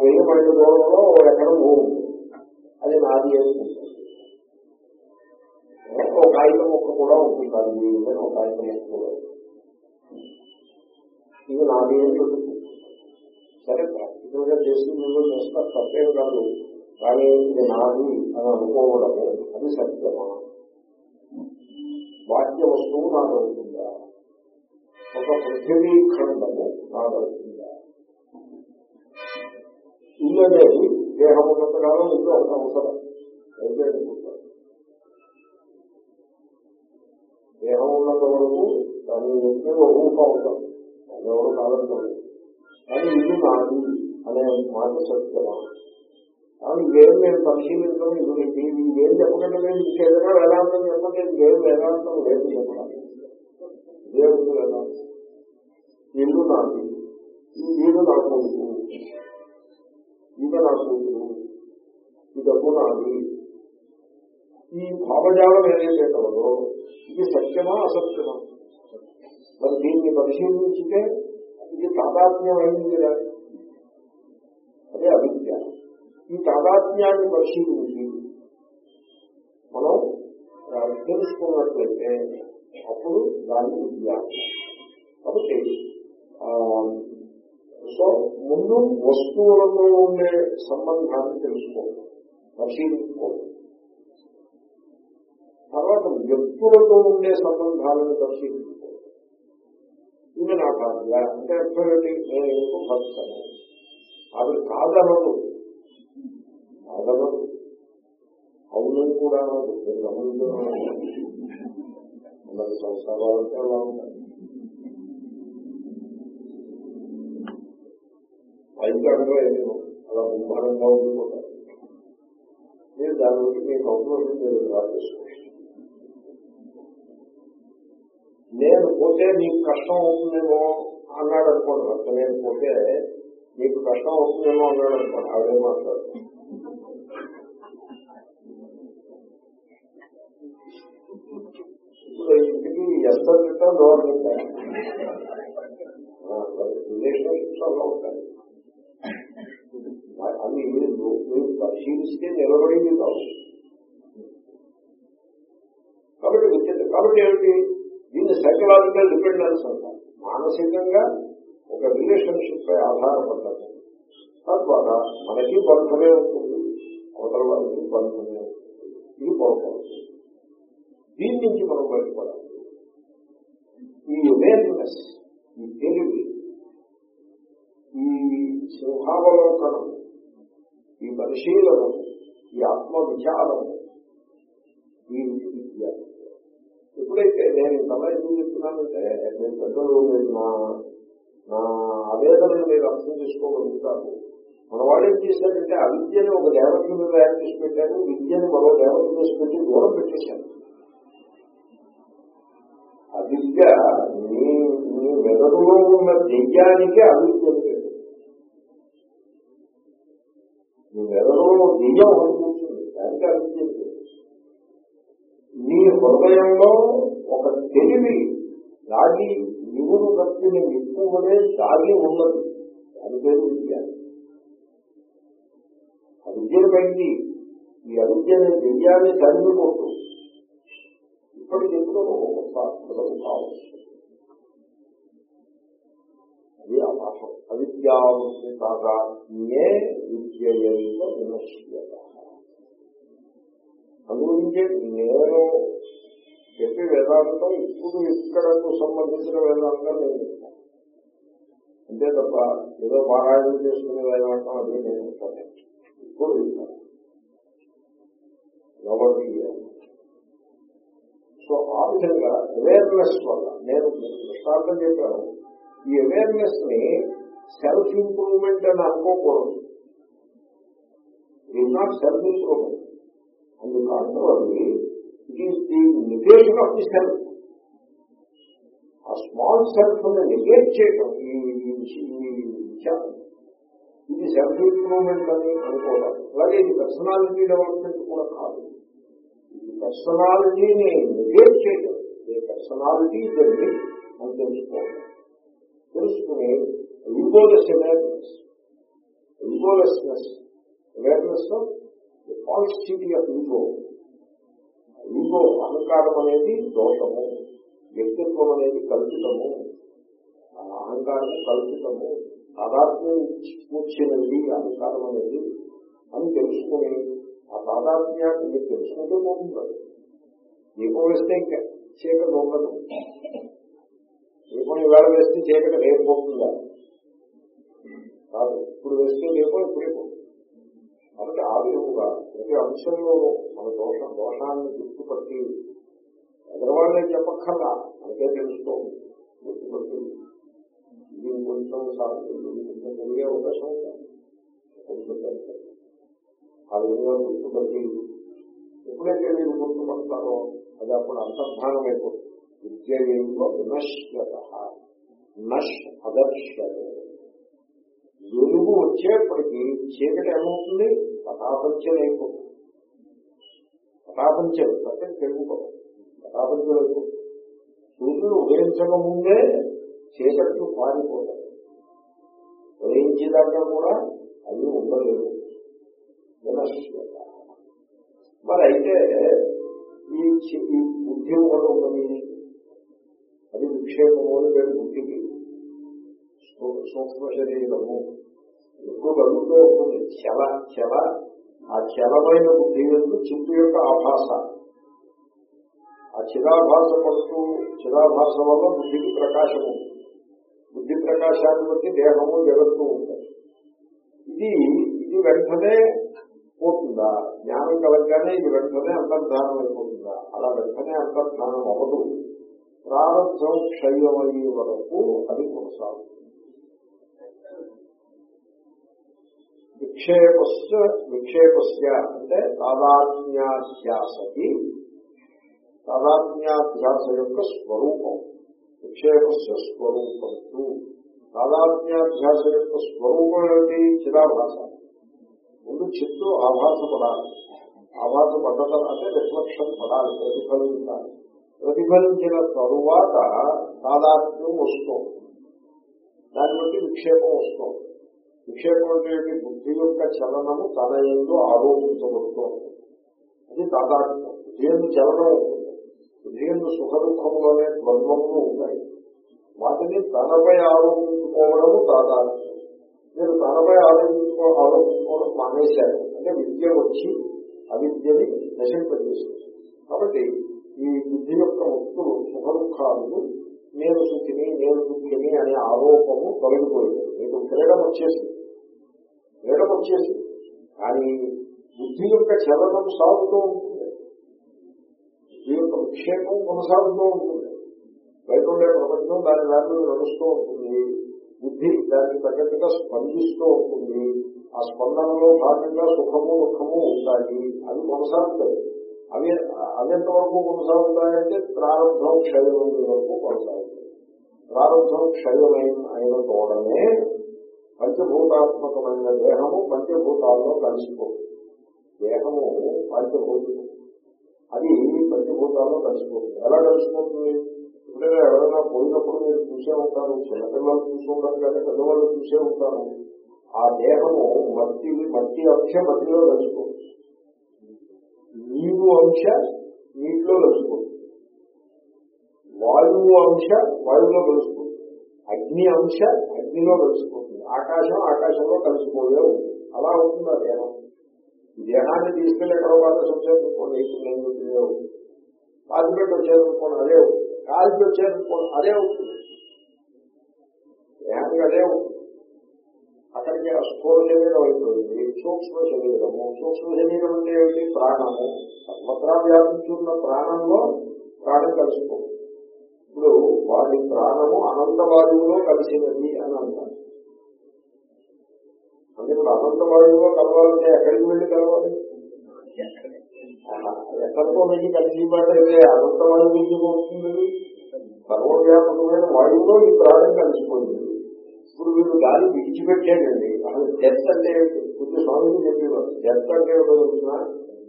వెయ్యి మైళ్ళ దూరంలో ఎక్కడో భూమి అది నాది వేసుకుంటాడు ఒక కాగితం మొక్క కూడా ఉంటుంది? అది వీడిని ఒక కాగితం మొక్క కూడా ఇది నాది అని సరే ప్రాక్టికల్గా చేసి మీరు చేస్తారు తప్పేం కాదు కానీ ఇది నాది అని అనుకోవడము అది సత్యమా వాక్య వస్తువు నాదవుతుందా ఒక పృథివీ ఖండము నాదవుతుందా ఇల్లు అనేది దేహం ఉన్నంతగానో ఇల్లు అంత అవసరం దేహం ఉన్నంత వరకు దాని మీద ఊహ అవుతాం ఎవరు కాదంటారు. కానీ ఇది నాది అనే మాట చెప్తున్నా కానీ ఇవేం నేను పరిశీలించడం ఇది ఇది ఏం చెప్పకుండా నేను ఇంకేదైనా వేదాంతం చెప్పండి. ఇంకేం వేదాంతం లేదు చెప్పడానికి దేవుడు వేదాంతం. ఇల్లు నాది. ఈ నీరు నాకు ఈమె నా కూతురు ఈ డబ్బు నాది ఈ భావజాలం ఏదైతే కలదో ఇది సత్యమా అసత్యమా? మరి దీన్ని పరిశీలించితే ఇది తాదాత్మ్యం అయింది కదా. అదే అవిద్య. ఈ తాదాత్మ్యాన్ని పరిశీలించి మనం తెలుసుకున్నట్లయితే అప్పుడు దాన్ని విద్య కాబట్టి సో ముందు వస్తువులతో ఉండే సంబంధాన్ని తెలుసుకోవాలి. పరిశీలించుకోవాలి. తర్వాత వ్యక్తులతో ఉండే సంబంధాలను పరిశీలించుకోవాలి. ఇది నా భార్య అంటే అర్థం ఏంటి? నేను ఎందుకు భర్తను ఆవిడ కాదనదు కాదనదు అవును కూడా అనదు మీరు గమనించడం అందరి సంసారాలంటే అలా ఉంటాయి. వైద్యంగా ఏమీ అలా బ్రహ్మాండంగా ఉండిపోతారు మీరు దాని గురించి మీ కంప్యూటర్ మీరు డ్రా నేను పోతే నీకు కష్టం అవుతుందేమో అన్నాడు అనుకోండి భర్త నేను పోతే నీకు కష్టం అవుతుందేమో అన్నాడు అనుకోండి ఆవిడే మాట్లాడు ఇప్పుడు ఇంటికి ఎంత తిట్టా డోర్ తింటారు రిలేషన్షిప్స్ అలా ఉంటాయి అవి మీరు మీరు పరిశీలిస్తే నిలబడింది కావు కాబట్టి విద్య కాబట్టి ఏమిటి? దీన్ని సైకలాజికల్ డిపెండెన్స్ అంటారు. మానసికంగా ఒక రిలేషన్షిప్ పై ఆధారపడ్డాము తద్వారా మనకి బంధమే ఉంటుంది అవతల వాళ్ళకి బంధమే ఉంటుంది. ఇది పొరపాటు దీని నుంచి మనం బయటపడాలి. ఈ అవేర్నెస్ ఈ తెలివి ఈ సింహావలోకనం ఈ పరిశీలనము ఈ ఆత్మ విచారము ఈ విద్య ఎప్పుడైతే నేను ఇంతలా ఎందుకు చెప్తున్నానంటే నేను పెద్దలు నేను నా నా ఆవేదనను మీరు అర్థం చేసుకోగలుగుతాను మన వాడు ఏం చేశారంటే అవిద్యను ఒక దేవత మీద తయారు చేసి పెట్టాను విద్యను మరో దేవత చేసి పెట్టి దూరం పెట్టేశాను అవిద్య నీ నీ మెదడులో ఉన్న దెయ్యానికి అవిద్య దానికి నీ హృదయంలో ఒక తెలివి దాగి నివురు కట్టిన ఎక్కువనే దాగి ఉన్నది. దాని పేరు విద్య. ఆ బయటి ఈ అవిద్యని దెయ్యాన్ని తరిమిపోతూ కొట్టు ఎప్పుడో ఒక కావచ్చు. అది ఆ పాఠం అవిద్యావృత్తికాగాన్యే విద్యయంతో వినశ్యత అందుగురించే నేను చెప్పే వేదాంతం ఇప్పుడు ఇక్కడకు సంబంధించిన వేదాంతం నేను చెప్తాను అంతే తప్ప ఏదో పారాయణం చేసుకునే వేదాంతం అది నేను చెప్తాను. ఇప్పుడు చెప్తాను. సో ఆ విధంగా అవేర్నెస్ వల్ల నేను దృష్టాంతం చెప్పాను. ఈ అవేర్నెస్ని సెల్ఫ్ ఇంప్రూవ్మెంట్ అని అనుకోకూడదు. ఇట్ నాట్ సెల్ఫ్ ఇంప్రూవ్మెంట్ అందు కారణం it is the negation of the self ఆ స్మాల్ సెల్ఫ్ని నిగేట్ చేయటం ఈ విచారం ఇది సెల్ఫ్ ఇంప్రూవ్మెంట్ అని అనుకోవడం అలాగే ఇది పర్సనాలిటీ డెవలప్మెంట్ కూడా కాదు. ఇది పర్సనాలిటీని నిగేట్ చేయడం ఈ పర్సనాలిటీ జరిగి అని తెలుసుకోవడం తెలుసుకుని egoless awareness. Egolessness awareness falls of ego. Ego అహంకారం అనేది దోషము వ్యక్తిత్వం అనేది కల్పితము అహంకారము కల్పితము తాదాత్మ్యం కూర్చున్నది అహంకారం అనేది అని తెలుసుకుని ఆ తాదాత్మ్యాన్ని మీరు తెలుసుకుంటూ పోతున్నారు దీపం వేస్తే ఇంకా చీకటి ఉండదు. దీపం ఇవాళ వేస్తే చీకటి రేపు పోతుందా? కాదు ఇప్పుడు వేస్తే దీపం ఇప్పుడే పోతుంది. కాబట్టి ఆ విధముగా ప్రతి అంశంలోనూ మన దోషం దోషాన్ని గుర్తుపట్టి ఎదరవాళ్ళే చెప్పక్కర్లా? అంతే తెలుసుకోండి గుర్తుపట్టి ఇది కొంచెం సాగుతుంది కొంచెం జరిగే అవకాశం ఉంటుంది ఆ విధంగా గుర్తుపట్టి ఎప్పుడైతే మీరు గుర్తుపడతారో అది అప్పుడు అంతర్ధానం అయిపోతుంది విద్యయంలో వినశ్వత నష్ అదర్శ్యత వెలుగు వచ్చేప్పటికీ చీకటి ఏమవుతుంది? పటాపంచం అయిపోతుంది పటాపంచం అంటే తెలుగుకోవడం పటాపంచం అయిపోతుంది సూర్యుడు ఉదయించక ముందే చీకట్లు పారిపోతాయి. ఉదయించేదాకా కూడా అవి ఉండలేవు. వినశ్వత మరి అయితే ఈ చి- ఈ బుద్ధి కూడా ఉన్నది అది విక్షేపము అని పేరు బుద్ధికి సూక్ష్మ శరీరము ఎక్కువ కలుగుతూ ఉంటుంది. చల చల. ఆ చలమైన బుద్ధి ఎందు చిత్తు యొక్క ఆభాస. ఆ చిరాభాస పడుతూ చిరాభాస వల్ల బుద్ధికి ప్రకాశం బుద్ధి ప్రకాశాన్ని బట్టి దేహము జగత్తు ఉంటాయి. ఇది ఇది వెంటనే పోతుందా? జ్ఞానం కలగగానే ఇది వెంటనే అంతర్ధానం అయిపోతుందా అలా వెంటనే అంతర్ధానం అవ్వదు. ప్రారంభం క్షయమయ్యే వరకు అది కొనసాగుతుంది. విక్షేపస్ విక్షేపస్య అంటే తాదాత్మ్యాధ్యాసకి తాదాత్మ్యాధ్యాస యొక్క స్వరూపం. విక్షేపస్య స్వరూపం తాదాత్మ్యాధ్యాస యొక్క స్వరూపం ఏమిటి? చిరాభాష ముందు చిత్తు ఆభాస పడాలి. ఆభాస పడ్డ అంటే రిఫ్లెక్షన్ పడాలి ప్రతిఫలించాలి. ప్రతిఫలించిన తరువాత తాదాత్మ్యం వస్తుంది దాన్ని బట్టి విక్షేపం వస్తుంది విక్షేపం అంటే బుద్ధి యొక్క చలనము తన ఎందు ఆరోపించబడుతోంది అది తాదాత్మ్యం. బుద్ధి చలనం ఉంటుంది. బుద్ధి సుఖ దుఃఖములనే ద్వంద్వములు ఉన్నాయి వాటిని తనపై ఆరోపించుకోవడము తాదాత్మ్యం. నేను తనపై ఆలోచించుకో ఆలోచించుకోవడం మానేశాను అంటే విద్య వచ్చి అవిద్యని నశింపజేసింది కాబట్టి ఈ బుద్ధి యొక్క ముక్తులు సుఖదుఖాలను నేను సుఖిని నేను దుఃఖిని అనే ఆరోపము తొలగిపోయింది. మీకు ఫ్రీడమ్ వచ్చేసింది. ఫ్రీడమ్ వచ్చేసింది. కానీ బుద్ధి యొక్క చలనం సాగుతూ ఉంటుంది. బుద్ధి యొక్క విక్షేపం కొనసాగుతూ ఉంటుంది. బయట ఉండే ప్రపంచం దాని దాని నడుస్తూ ఉంటుంది. బుద్ధి దానికి తగ్గట్టుగా స్పందిస్తూ ఉంటుంది. ఆ స్పందనలో భాగంగా సుఖము దుఃఖము ఉంటాయి. అది కొనసాగుతాయి. అవి ఎంతవరకు కొనసాగుతాయంటే ప్రారంభం క్షయం వరకు కొనసాగుతాయి ప్రారంభం క్షయమైన అయిన తోడనే పంచభూతాత్మకమైన దేహము పంచభూతాల్లో కలిసిపోతుంది. దేహము పంచభూతము. అది పంచభూతాల్లో కలిసిపోతుంది. ఎలా కలిసిపోతుంది? ఎప్పుడైనా ఎవరైనా పోయినప్పుడు మీరు చూసే ఉంటారు చిన్నపిల్లలు చూసుకుంటారు కానీ పెద్దవాళ్ళు చూసే ఉంటారు. ఆ దేహము మట్టి మట్టి అంశ మట్టిలో కలిసిపోతుంది. నీరు అంశ నీటిలో కలిసిపోతుంది వాయువు అంశ వాయువులో కలిసిపోతుంది అగ్ని అంశ అగ్నిలో కలిసిపోతుంది ఆకాశం ఆకాశంలో కలిసిపోయే ఉంటుంది అలా ఉంటుంది ఆ దేహం? ఈ దేహాన్ని తీసుకెళ్ళి ఎక్కడో బాధ వచ్చేదనుకోండి ఇప్పుడు నేను చెప్పినే ఉంటుంది కాలిపెట్టి వచ్చేదనుకోండి అదే అవుతుంది. కాలికి వచ్చేసుకోండి అదే అవుతుంది. దేహానికి అదే అవుతుంది. అక్కడికి ఆ స్థూల శరీరం అయిపోయింది. సూక్ష్మ శరీరము సూక్ష్మ శరీరం అంటే ఏమిటి? ప్రాణము. సర్వత్రా వ్యాపించున్న ప్రాణంలో ప్రాణం కలిసిపోతుంది. ఇప్పుడు వాడి ప్రాణము అనంతవాయువులో కలిసినది అని అంటారు. అంటే ఇప్పుడు అనంతవాయువులో కలవాలంటే ఎక్కడికి వెళ్ళి కలవాలి? ఎక్కడితో వెళ్ళి కలిసి మాట అయితే అనంత నుంచి వస్తుంది. సర్వవ్యాపకమైన వాయువులో ఈ ప్రాణం కలిసిపోయింది. ఇప్పుడు వీళ్ళు గాలి విడిచిపెట్టాడండి. అసలు డెత్ అంటే కొంచెం స్వామికి చెప్పేవారు. డెత్ అంటే ఏమిటో తెలిసిన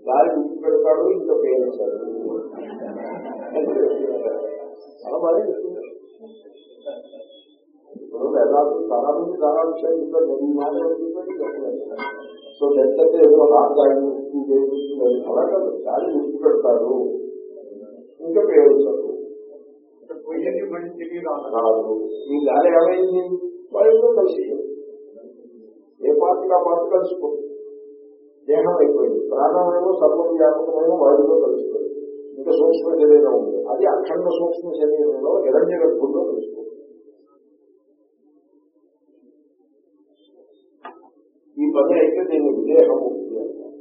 గాలి విడిచిపెడతాడు ఇంకా పేరుస్తాడు చాలా బాగా చెప్తున్నారు. ఇప్పుడు వేదాలు చాలా మంది చాలా విషయాలు చెప్పారు. నేను ఈ మాట చెప్పేది చెప్పలేదు? సో డెత్ అంటే ఏదో రాజాయి అలా కాదు. గాలి విడిచిపెడతాడు ఇంకా పేరుస్తాడు పోయేది మళ్ళీ తిరిగి రాదు. రాదు. ఈ గాలి ఏమైంది? వాయువులో కలిసి ఏ పార్టీకి ఆ పార్టీ కలిసిపోతుంది దేహం అయిపోయింది. ప్రాణమేమో సర్వవ్యాపకమైన వాయువులో కలిసిపోయింది ఇంకా సూక్ష్మ శరీరం ఉంది. అది అఖండ సూక్ష్మ శరీరంలో హిరణ్య గర్భంలో కలిసిపోతుంది ఈ పని అయితే దీన్ని విదేహముక్తి అంటారు.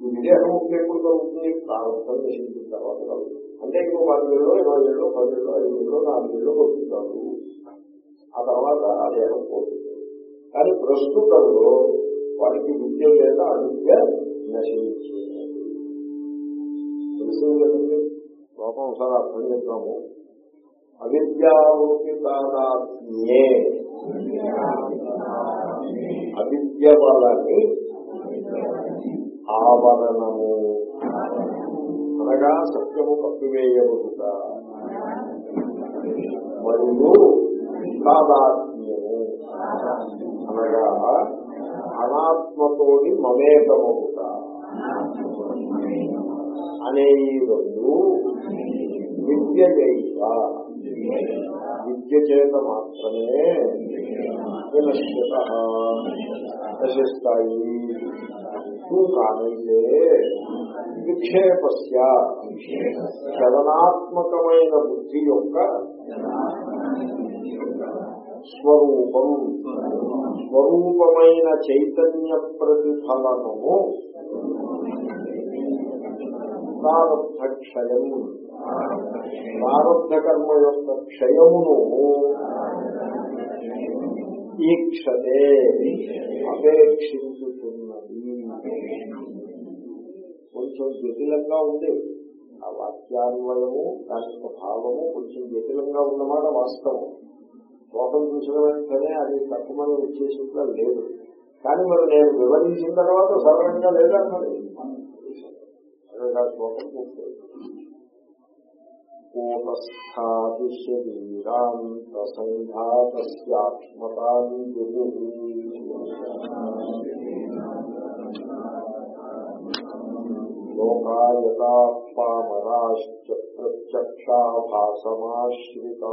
ఈ విదేహముక్తి ఎప్పుడు కలుగుతుంది? ప్రారంభం నశించిన తర్వాత కలుగుతుంది. అంటే ఇంకో పది పదివేలో ఇరవై ఏళ్ళు పదివేలో ఐదు వేలు నాలుగు వేలు బతుకుతారు ఆ తర్వాత ఆ దేహం పోతుంది. కానీ ప్రస్తుతంలో వారికి విద్య లేక అవిద్య నశించింది తెలిసింది లోపం ఒకసారి అర్థం చెప్తాము. అవిద్యావృతితాదాత్మ్యే అవిద్య వాళ్ళని ఆవరణము. అనగా సత్యము కప్పివేయబడుట మరియు తాదాత్మ్యము అనగా అనాత్మతోని మమేకమవుట అనే ఈ రెండు విద్య విద్య చేత మాత్రమే వినశ్యత నశిస్తాయి కానైతే విక్షేపస్య. చలనాత్మకమైన బుద్ధి యొక్క స్వరూపం. స్వరూపమైన చైతన్య ప్రతిఫలనము ప్రారంభ క్షయం ప్రారంభ కర్మ యొక్క క్షయమును ఈక్షతే అపేక్షించుతున్నది. కొంచెం జటిలంగా ఉంది ఆ వాక్యాన్వయము దాని యొక్క భావము కొంచెం జటిలంగా ఉన్నమాట వాస్తవం. శ్లోకం చూసిన వెంటనే అది తక్కువని వచ్చేసినట్లా లేదు. కానీ మరి నేను వివరించిన తర్వాత సరళంగా లేదన్నది అదే శ్లోకం ప్రత్యక్షాభాసమాశ్రితా.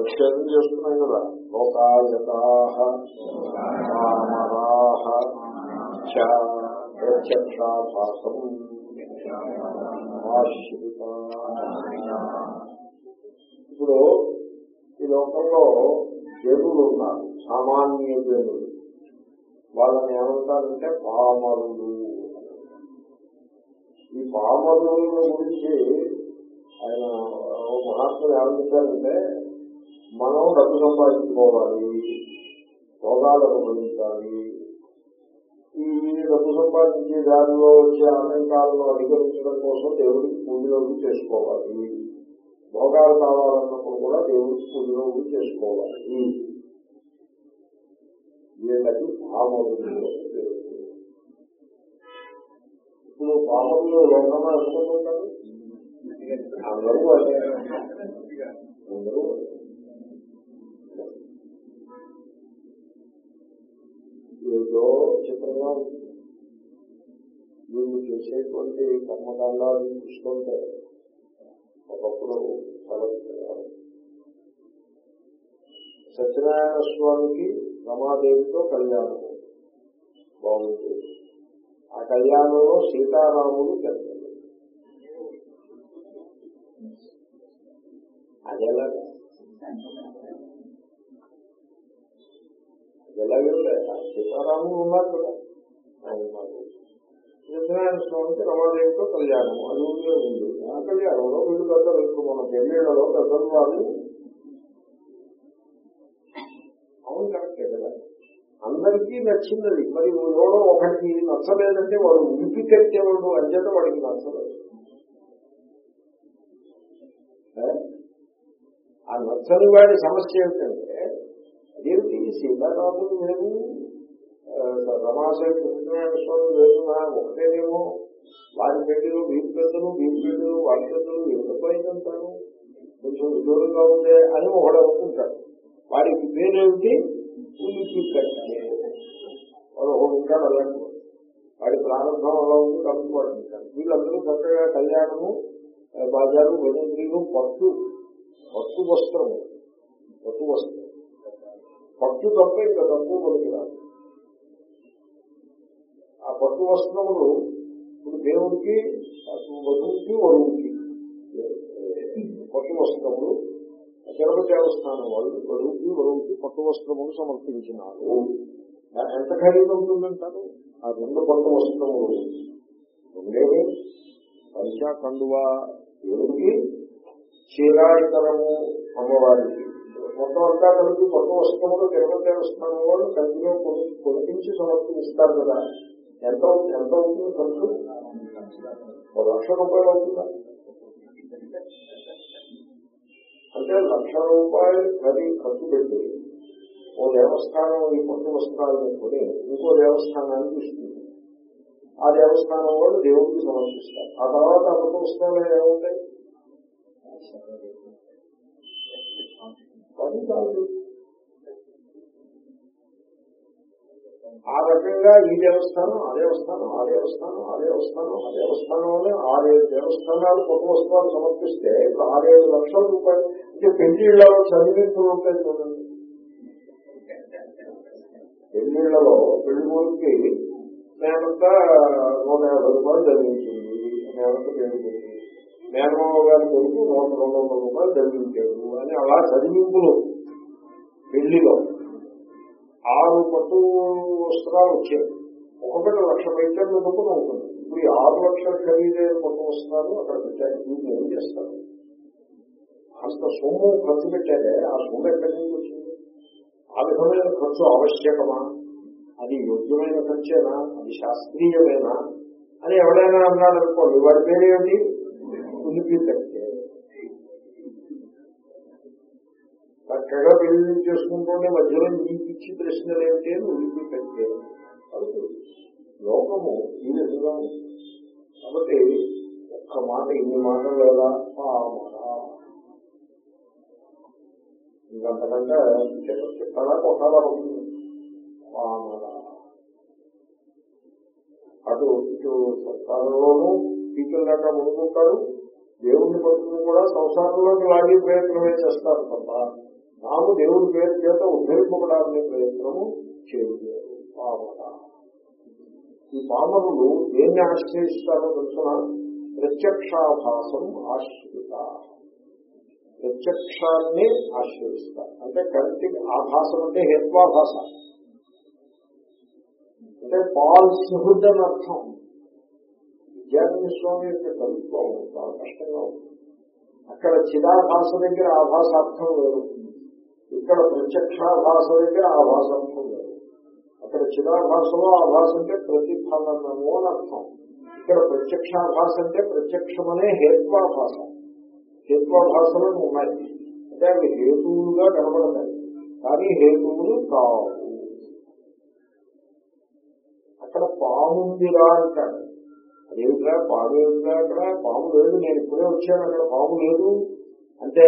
పామరాశ్చ చేస్తున్నాయి కదా. లోకాయతా ఇప్పుడు ఈ లోకంలో జనులు ఉన్నారు సామాన్య జనులు. వాళ్ళని ఏమంటారంటే పామరులు. ఈ పామరుల గురించి ఆయన ఓ మహాత్ములు ఏమంటారంటే మనం డబ్బు సంపాదించుకోవాలి భోగాలు అనుభవించాలి ఈ డబ్బు సంపాదించే దారిలో వచ్చే ఆటంకాలను అధిగమించడం కోసం దేవుడికి పూజలోకి చేసుకోవాలి. భోగాలు కావాలన్నప్పుడు కూడా దేవుడికి పూజలోకి చేసుకోవాలి. వీళ్ళకి పామరులు ఇప్పుడు పామరులు లోకంలో అనుకుంటుంటారు అందరూ అదే. అందరూ ఏదో చిత్రంగా ఉంటుంది వీళ్ళు చేసేటువంటి కర్మకాండాలు చూసుకుంటే ఒకప్పుడు చాలా సత్యనారాయణ స్వామికి రమాదేవితో కళ్యాణం. బాగుంటుంది ఆ కళ్యాణంలో సీతారాముడు పెద్దలు అదేలాగా? ఎలాగే సీతారాములు ఉన్నారు కదా. ఆయన ఉన్నారు సత్యనారాయణ స్వామికి రమాదేవితో కళ్యాణం అది ఉండే ఉంది. ఆ కళ్యాణంలో వీళ్ళు పెద్దలు ఇప్పుడు మన పెళ్ళిళ్ళలో పెద్దలు వాళ్ళు. అవును కరెక్టే కదా. అందరికీ నచ్చినది మరి ఎవడో ఒకరికి నచ్చలేదంటే వాడు ఉడిపి కట్టేవాడు అంచేత వాడికి నచ్చలేదు. ఆ నచ్చని వాడి సమస్య ఏమిటంటే అదేమిటి? సీతారాములు వేరు రమాసేపు సత్యనారాయణ స్వామి వేరునా ఒకటేనేమో వారి పెద్దలు వీరి పెద్దలు వీరి పెద్దలు వారి పెద్దలు ఎవరిపోయిందంటారు కొంచెం విదూరంగా ఉందే అని ఒకడు అనుకుంటాడు. వాడికి పేరేమిటి ఉనికి కట్టే వాడు ఒకడు ఉంటాడు అలాంటి వాడి. ప్రారంభం అలా ఉంది కాబట్టి వాడు ఉంటాడు. వీళ్ళందరూ చక్కగా కళ్యాణము బాజారు వజంత్రీలు పట్టు పట్టు వస్త్రము పట్టు వస్త్రం. పట్టు తప్ప ఇంకా తక్కువ మనకి పట్టు వస్త్రములు ఇప్పుడు దేవుడికి వధువుకి వరువుకి పట్టు వస్త్రములు తిరుపతి దేవస్థానం వాళ్ళు వధువుకి వరువుకి పట్టు వస్త్రములు సమర్పించినారు. ఎంత ఖరీదు ఉంటుందంటారు? ఆ రెండు పట్టు వస్త్రములు. రెండేవి పంచా కండువా దేవుడికి క్షీరాయితరము అమ్మవారికి. మొత్తం అంతా కలిపి పట్టు వస్త్రములు తిరుపతి దేవస్థానం వాళ్ళు కంటిలో కొనిపించి సమర్పిస్తారు కదా. ఎంత ఎంత అవుతుంది ఖర్చు? ఒక లక్ష రూపాయలు అవుతుందా? అంటే లక్ష రూపాయలు ఖరీ ఖర్చు పెట్టి. ఓ దేవస్థానం ఈ కొత్త వస్త్రాలను కొని ఇంకో దేవస్థానానికి ఇస్తుంది ఆ దేవస్థానం వాళ్ళు దేవుడికి సమర్పిస్తారు. ఆ తర్వాత ఆ కొత్త వస్త్రాలు కాదు ఆ రకంగా ఈ దేవస్థానం ఆ దేవస్థానం ఆ దేవస్థానం ఆ దేవస్థానం ఆ దేవస్థానం అని ఆరేడు దేవస్థానాలు కొత్త వస్తువులు సమర్పిస్తే ఇప్పుడు ఆరేడు లక్షల రూపాయలు అంటే పెళ్ళిళ్ళలో చదివింపులు ఉంటాయి చూడండి. పెళ్ళిళ్ళలో పెళ్ళి ఊరికి మేమంతా నూట యాభై రూపాయలు చదివించింది మేమంతా పెళ్ళి మేనమావ గారి కొడుకు నూట రెండు వందల రూపాయలు చదివించాడు అని అలా చదివింపులు పెళ్ళిలో ఆరు పట్టు వస్త్రాలు వచ్చాయి. ఒక్కొక్కటి లక్ష పైసలు చదువుకుని ఉంటుంది ఇప్పుడు ఈ ఆరు లక్షల ఖరీదైన పట్టు వస్త్రాలు అక్కడ పెట్టారు. వీటిని ఏం చేస్తారు. అంత సొమ్ము ఖర్చు పెట్టారే ఆ సొమ్ము ఎక్కడి నుంచి వచ్చింది? ఆ విధమైన ఖర్చు ఆవశ్యకమా? అది యోగ్యమైన ఖర్చేనా? అది శాస్త్రీయమేనా? అని ఎవడైనా అన్నాడు అనుకోండి వాడి పేరేమిటి? ఉనికి కట్టే చక్కగా పెళ్ళి చేసుకుంటుండే మధ్యలో నీకు ఇచ్చి ప్రశ్నలు ఏమిటి అని ఉనికి కట్టే లోకము ఈ విధంగా ఉంది. కాబట్టి ఒక్క మాట ఇన్ని మాటలు లేదా ఇంకంతకంటే చెప్పడా కొట్టాలా ఉంటుంది అటు ఇటు సంసారంలోనూ టీచర్ దాకా ముందుకుంటాడు దేవుని పట్టుకుని కూడా సంసారంలోకి లాగే ప్రయత్నమే చేస్తారు తప్ప తాము దేవుడి పేరు చేత ఉద్ధరింపబడాలనే ప్రయత్నము చేయలేదు పామర ఈ పామరులు దేన్ని ఆశ్రయిస్తారో తెలుసిన? ప్రత్యక్షాభాసం ఆశ్రిత. ప్రత్యక్షాన్ని ఆశ్రయిస్తారు. అంటే కంటికి ఆభాసం అంటే హేత్వాభాస. అంటే పాల్స్హుడ్ అని అర్థం. విద్యార్థి స్వామి యొక్క కవిత్వం చాలా కష్టంగా ఉంటుంది. అక్కడ చిరాభాష దగ్గర ఆభాస అర్థం లేదు ఇక్కడ ప్రత్యక్షాభాష దగ్గర ఆభాస అర్థం లేదు అక్కడ చిరాభాషలో ఆ భాష అంటే ప్రతిఫలనము అని అర్థం. ఇక్కడ ప్రత్యక్షాభాష అంటే ప్రత్యక్షమనే హేత్వాభాష హేత్వాభాషలో ఉన్నాయి. అంటే అవి హేతువులుగా కనబడతాయి. కానీ హేతువులు కావు. అక్కడ పాముందిరా అంటాడు అదేమిట్రా పాము ఏమిట్రా అక్కడ? పాము లేదు నేను ఇప్పుడే వచ్చాను అక్కడ పాము లేదు. అంటే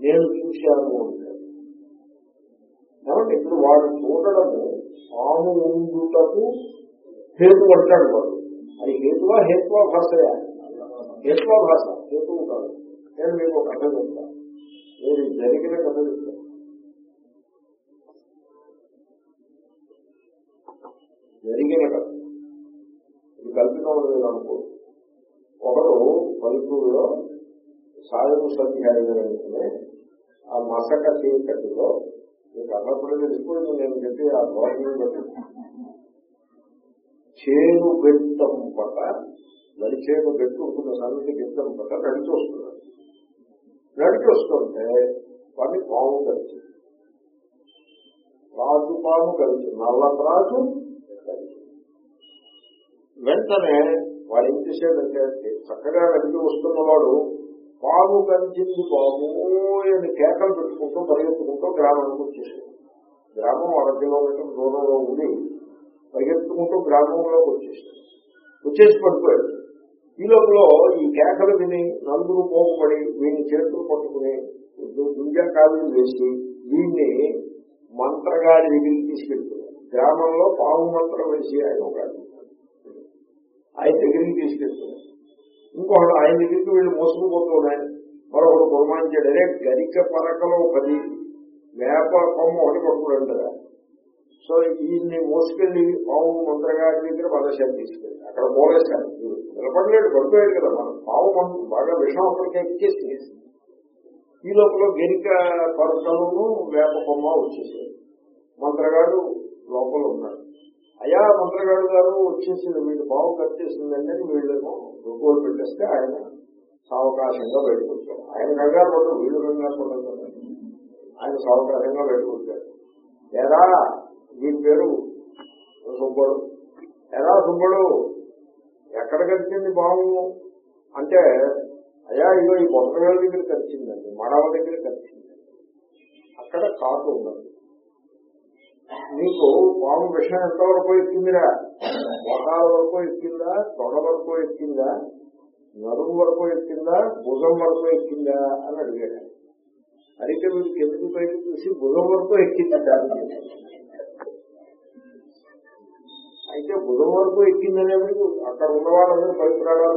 నేను చూశాను అంటాడు కాబట్టి ఇప్పుడు వాడు చూడడము పాము ఉండుటకు హేతు అంటాడు వాడు. అది హేతువా హేత్వా భాషయా? హేత్వా భాష హేతువు కాదు. నేను మీకు ఒక కథ చెప్తాను నేను జరిగిన కథ చెప్తాను జరిగిన కథ. ఇది కల్పితం లేదు అనుకో ఒకడు పల్లెటూరులో సాయం సంధ్య వెంటనే ఆ మసక చీకటిలో మీకు అన్నప్పుడు తెలిసిపోయింది నేను చెప్పి ఆ ధోరణి చేను గెట్టం పట నడిచేను చేను ఉంటుంది సన్నిధి గెట్టం పట నడిచి వస్తున్నాడు. నడిచి వస్తుంటే వాడిని పాము కలిసి రాజు పాము కలిసి నల్ల రాజు కలిసి వెంటనే వాడు ఏం చేశాడంటే చక్కగా నడిచి వస్తున్నవాడు పాము కంచింది బాబు అని కేకలు పెట్టుకుంటూ పరిగెత్తుకుంటూ గ్రామానికి వచ్చేసాడు గ్రామం అర కిలోమీటర్ దూరంలో ఉండి పరిగెత్తుకుంటూ గ్రామంలోకి వచ్చేసాడు వచ్చేసి పడిపోయాడు. ఈ లోపల ఈ కేకలు విని నలుగురు పోగుపడి వీని చేతులు పట్టుకుని దుంజా కాలు వేసి వీడిని మంత్రగాడి దగ్గరికి తీసుకెళ్తున్నారు గ్రామంలో పాము మంత్రం వేసి ఆయన ఒక ఆయన దగ్గరికి తీసుకెళ్తున్నాడు ఇంకొకడు ఆయన దగ్గరికి వీళ్ళు మోసుకుపోతున్నాయి మరొకడు గురమాంచాడు అరే గరిక పరకలో పది వేప కొమ్మ ఒకటి పట్టుకోవడం కదా సో ఈయన్ని మోసుకెళ్ళి పావు మంత్రగారి దగ్గర పదశాలు తీసుకెళ్ళి అక్కడ పోలేశారు నిలబడలేడు పడిపోయాడు కదా మనం. పావు మంత్రం బాగా విషం అక్కడికి ఎక్కేసి ఈ లోపల గరిక పరకలను వేప కొమ్మ వచ్చేసాయి మంత్రగాడు లోపల ఉన్నాడు. అయా మంత్రగాడు గారు వచ్చేసింది వీళ్ళు బాగు కట్టేసిందండి అని వీళ్ళేమో రుకోలు పెట్టేస్తే ఆయన సావకాశంగా బయటకు వచ్చాడు ఆయన కంగారు పడ్డాడు వీళ్ళు కంగారు పడ్డారు ఆయన సావకాశంగా బయటకు వచ్చాడు ఎరా వీడి పేరు? సుబ్బడు. ఎరా సుబ్బడు ఎక్కడ కలిసింది బావు? అంటే అయ్యా ఇగో ఈ బొట్టవేల దగ్గర కలిసిందండి మడవ దగ్గర కలిసిందండి అక్కడ కాకు ఉన్నది. మీకు పాము విషయం ఎంతవరకు ఎక్కిందిరా మొహాల వరకు ఎక్కిందా తొడ వరకు ఎక్కిందా నడుము వరకు ఎక్కిందా భుజం వరకు ఎక్కిందా అని అడిగాడు. అడిగితే మీరు కిందకి పైకి చూసి భుజం వరకు ఎక్కింది అయితే భుజం వరకు ఎక్కిందనేది అక్కడ ఉన్న వాళ్ళందరూ పరిసరాలు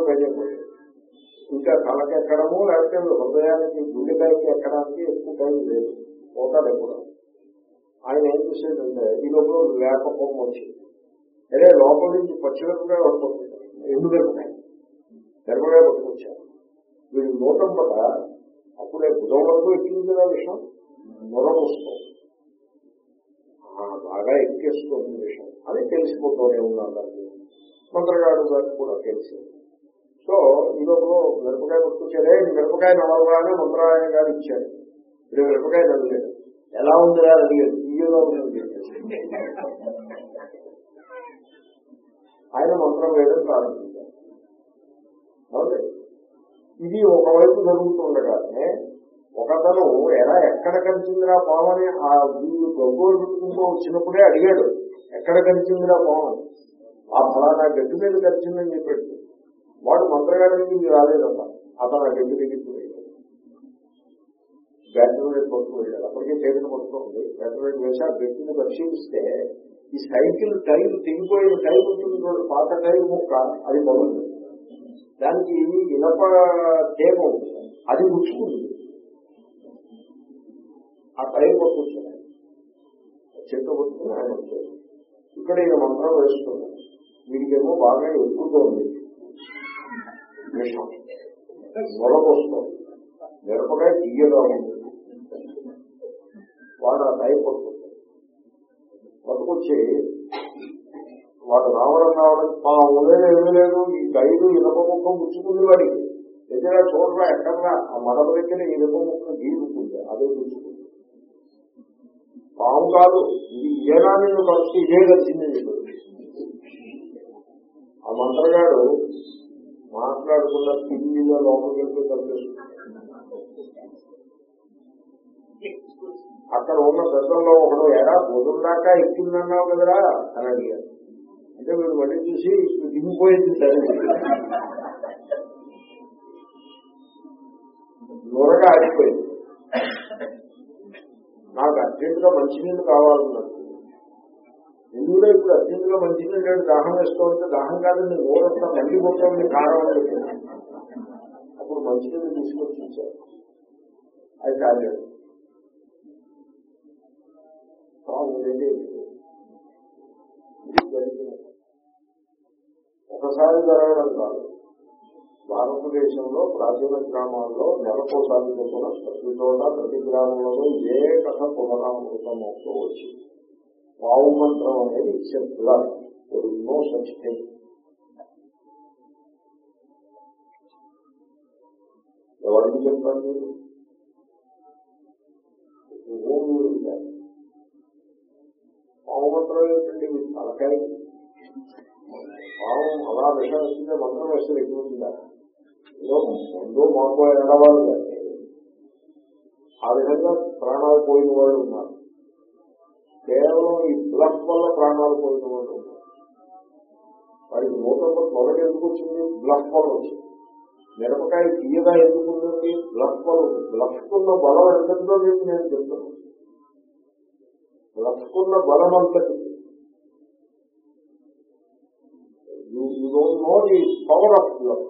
ఇంకా తలకి ఎక్కడము లేకపోతే హృదయానికి గుండెకాయకి ఎక్కడానికి ఎక్కువ టైం లేదు. పోతాడు ఎప్పుడు. ఆయన ఏం చేసేదంటే ఈ లోపల లేకపోవడం వచ్చింది అదే లోపల నుంచి పచ్చిమిరపకాయ పడుతుంది ఎండుమిరపకాయ మిరపకాయ. పట్టుకొచ్చారు. వీడు నూటం పట అప్పుడే బుధం వరకు ఎక్కింది కదా విషయం మొదలు బాగా ఎక్కేస్తుంది విషయం అని తెలిసిపోతూనే ఉన్నారు దాన్ని మంత్రగాడు గారికి కూడా తెలిసింది సో ఈ లోపల మిరపకాయ పట్టుకొచ్చారే. మిరపకాయ నడవగానే మంత్రాలయ గారు ఇచ్చారు. ఇప్పుడు మిరపకాయ నడలేదు ఎలా ఉందిరా అడిగాడు తీయగా ఉంది ఆయన మంత్రం వేయడం ప్రారంభించారు. అవునండి. ఇది ఒకవైపు జరుగుతుండగానే ఒకతను ఎలా ఎక్కడ కలిసిందిరా పావని ఆ వీళ్ళు గొంగోలు పెట్టుకుంటూ వచ్చినప్పుడే అడిగాడు ఎక్కడ కలిసిందిరా పావని? ఆ ఫలానా గడ్డి మీద గడిచిందని చెప్పాడు. వాడు మంత్రగాడి నుంచి రాలేదమ్మా. అతను ఆ గడ్డి గ్రాడ్యుయేట్ బ్యాటరీ రేట్ పట్టుకు వెళ్ళాడు అప్పటికే చేతిని పట్టుకోండి గ్రాడ్యుయేట్ వేసి ఆ వ్యక్తిని పరిశీలిస్తే ఈ సైకిల్ టైర్ తిరిగిపోయిన టైర్ ఉంటుంది పాత టైర్ ముక్క అది బాగుంది దానికి ఇనప తేమ అది గుచ్చుకుంది ఆ టైర్ పట్టుకొచ్చాడు చెట్టు పట్టుకుని ఆయన వచ్చారు ఇక్కడ ఈయన మంత్రం వేసుకున్నాను వీడికేమో బాగా ఎక్కుతోంది విషం. మొలకొస్తుంది మిరపకాయ తీయగా ఉంది. వాడు ఆ టైర్ పట్టుకుంటాడు. పట్టుకొచ్చి వాడు రావడం రావడం మా లేదు ఏమీ లేదు ఈ గైడు ఇనప ముక్క ముచ్చుకుంది వాడికి దగ్గర చూడరా ఎక్కడరా ఆ మడమ దగ్గర ఇనప ముక్క గీరుకుంది అదే ముచ్చుకుంది పాము కాదు ఇది ఏనా నేను కలిసి ఇదే కలిసింది చెప్పాడు ఆ మంత్రగాడు మాట్లాడకుండా పిల్లిగా లోపలికి వెళ్తూ అక్కడ ఉన్న పెద్దల్లో ఒకడు ఎరా పొద్దున్నాక ఎక్కిందన్నావు కదరా? అని అడిగారు అంటే మీరు మళ్ళీ చూసి దిగిపోయింది సరే. నూరగా ఆడిపోయింది నాకు అర్జెంటుగా మంచినీళ్ళు కావాలన్నట్టు ఎందులో ఇప్పుడు అర్జెంటుగా మంచినీళ్ళు దాహం వేసుకోవాలంటే దాహం కాదు నేను మళ్ళీపోతుంది మళ్ళీ అని చెప్పి అప్పుడు మంచినీళ్ళు తీసుకొచ్చి ఇచ్చారు. అది కాలేదు. బాగుండేది ఒకసారి జరగడం కాదు. భారతదేశంలో ప్రాచీన గ్రామాల్లో నెలకోసారి చొప్పున ప్రతి చోట ప్రతి గ్రామంలో ఏ కథ పునరామృతం అవుతూ వచ్చింది. వావు మంత్రం అనేది చెప్తున్నారు ఎన్నో సచితే ఎవరికి చెప్తాను మీరు? భూమి పావు ఏంటండి తలకాయ. పావు అలా విషయం వస్తుంటే మంత్రం వేస్తే ఎక్కువగా ముందు మాకు ఎడవాళ్ళు కానీ ఆ విధంగా ప్రాణాలు పోయిన వాళ్ళు ఉన్నారు. కేవలం ఈ బ్లఫ్ వల్ల ప్రాణాలు పోయిన వాళ్ళు ఉన్నారు. వారికి నూతన మొదటి ఎందుకు వచ్చింది? బ్లఫ్ వల్ల వచ్చింది. మిరపకాయ తీయగా ఎందుకు ఉందండి? బ్లఫ్ వల్ల ఉంది. బ్లఫ్ ఉన్న బలం ఎంతో నేను చెప్తున్నాను. బ్లఫ్ బలం అంతటి you don't know the power of bluff